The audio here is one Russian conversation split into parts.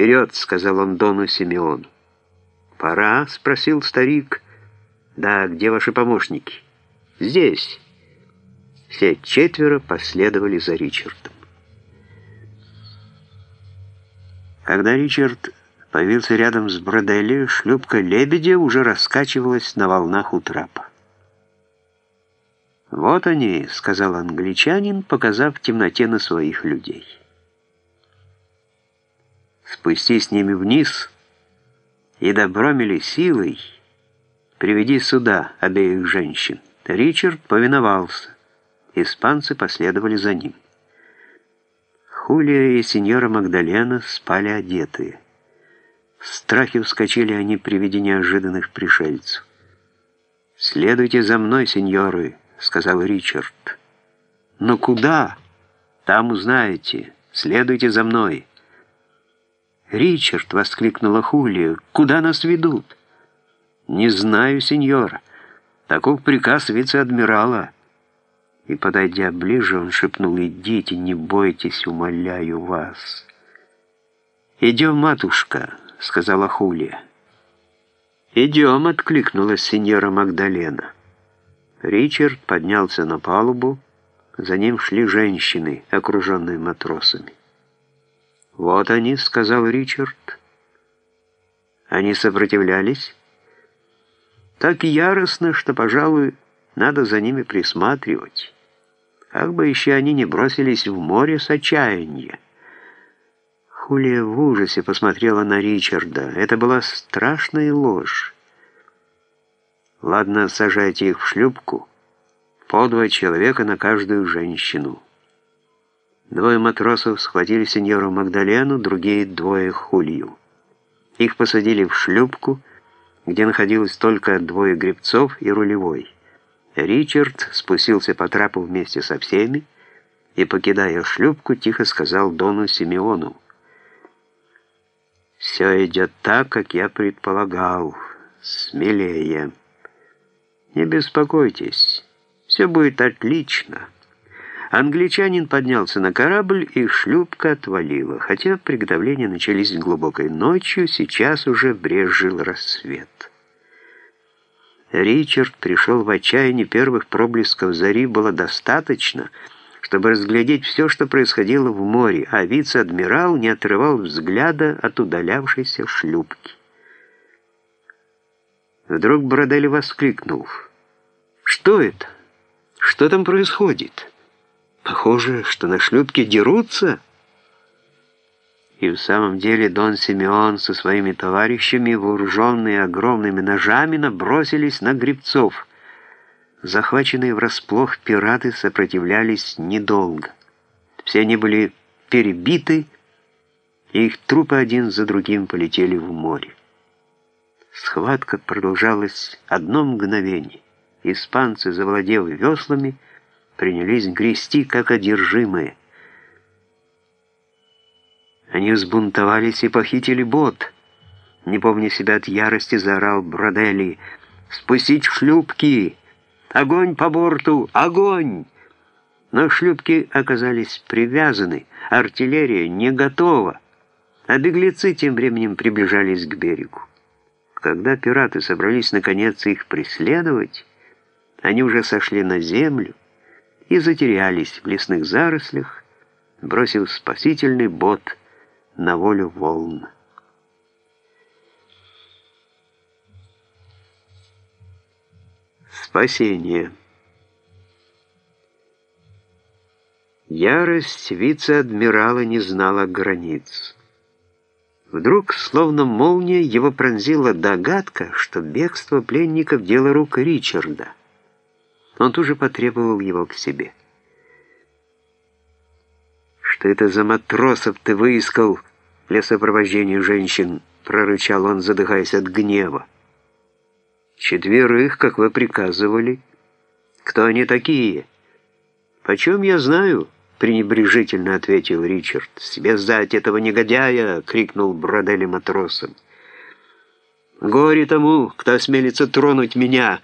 «Вперед!» — сказал он Дону Симеону. «Пора?» — спросил старик. «Да, где ваши помощники?» «Здесь». Все четверо последовали за Ричардом. Когда Ричард появился рядом с Бродели, шлюпка «Лебедя» уже раскачивалась на волнах у трапа. «Вот они», — сказал англичанин, показав в темноте на своих людей. «Спусти с ними вниз и добромили силой, приведи сюда обеих женщин». Ричард повиновался. Испанцы последовали за ним. Хулия и сеньора Магдалена спали одетые. В страхе вскочили они при виде неожиданных пришельцев. «Следуйте за мной, сеньоры», — сказал Ричард. «Но куда?» «Там узнаете. Следуйте за мной». «Ричард!» — воскликнула Хулия. «Куда нас ведут?» «Не знаю, сеньора. Таков приказ вице-адмирала». И, подойдя ближе, он шепнул, «Идите, не бойтесь, умоляю вас». «Идем, матушка», — сказала Хулия. «Идем», — откликнулась сеньора Магдалена. Ричард поднялся на палубу, за ним шли женщины, окруженные матросами. «Вот они», — сказал Ричард. Они сопротивлялись так яростно, что, пожалуй, надо за ними присматривать. Как бы еще они не бросились в море с отчаяния. Хулия в ужасе посмотрела на Ричарда. Это была страшная ложь. «Ладно, сажайте их в шлюпку. По два человека на каждую женщину». Двое матросов схватили сеньору Магдалену, другие двое Хулию. Их посадили в шлюпку, где находилось только двое гребцов и рулевой. Ричард спустился по трапу вместе со всеми и, покидая шлюпку, тихо сказал Дону Симеону. «Все идет так, как я предполагал. Смелее. Не беспокойтесь, все будет отлично». Англичанин поднялся на корабль, и шлюпка отвалила. Хотя приготовления начались глубокой ночью, сейчас уже брежил рассвет. Ричард пришел в отчаяние, первых проблесков зари было достаточно, чтобы разглядеть все, что происходило в море, а вице-адмирал не отрывал взгляда от удалявшейся шлюпки. Вдруг Бродели воскликнул. «Что это? Что там происходит?» Похоже, что на шлюпке дерутся. И в самом деле Дон Симеон со своими товарищами, вооруженные огромными ножами, набросились на гребцов. Захваченные врасплох пираты сопротивлялись недолго. Все они были перебиты, и их трупы один за другим полетели в море. Схватка продолжалась одно мгновение. Испанцы, завладев веслами, принялись грести, как одержимые. Они взбунтовались и похитили бот. Не помня себя от ярости, заорал Бродели. «Спустить шлюпки! Огонь по борту! Огонь!» Но шлюпки оказались привязаны, артиллерия не готова, а беглецы тем временем приближались к берегу. Когда пираты собрались наконец их преследовать, они уже сошли на землю, и затерялись в лесных зарослях, бросив спасительный бот на волю волн. Спасение. Ярость вице-адмирала не знала границ. Вдруг, словно молния, его пронзила догадка, что бегство пленников — дело рук Ричарда — он тут же потребовал его к себе. «Что это за матросов ты выискал для сопровождения женщин?» — прорычал он, задыхаясь от гнева. «Четверых, как вы приказывали. Кто они такие?» «Почем я знаю?» — пренебрежительно ответил Ричард. «Связать этого негодяя!» — крикнул Бродели матросом. «Горе тому, кто осмелится тронуть меня!»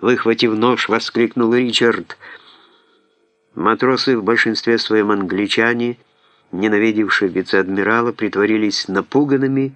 Выхватив нож, воскликнул Ричард. Матросы, в большинстве своем англичане, ненавидевшие вице-адмирала, притворились напуганными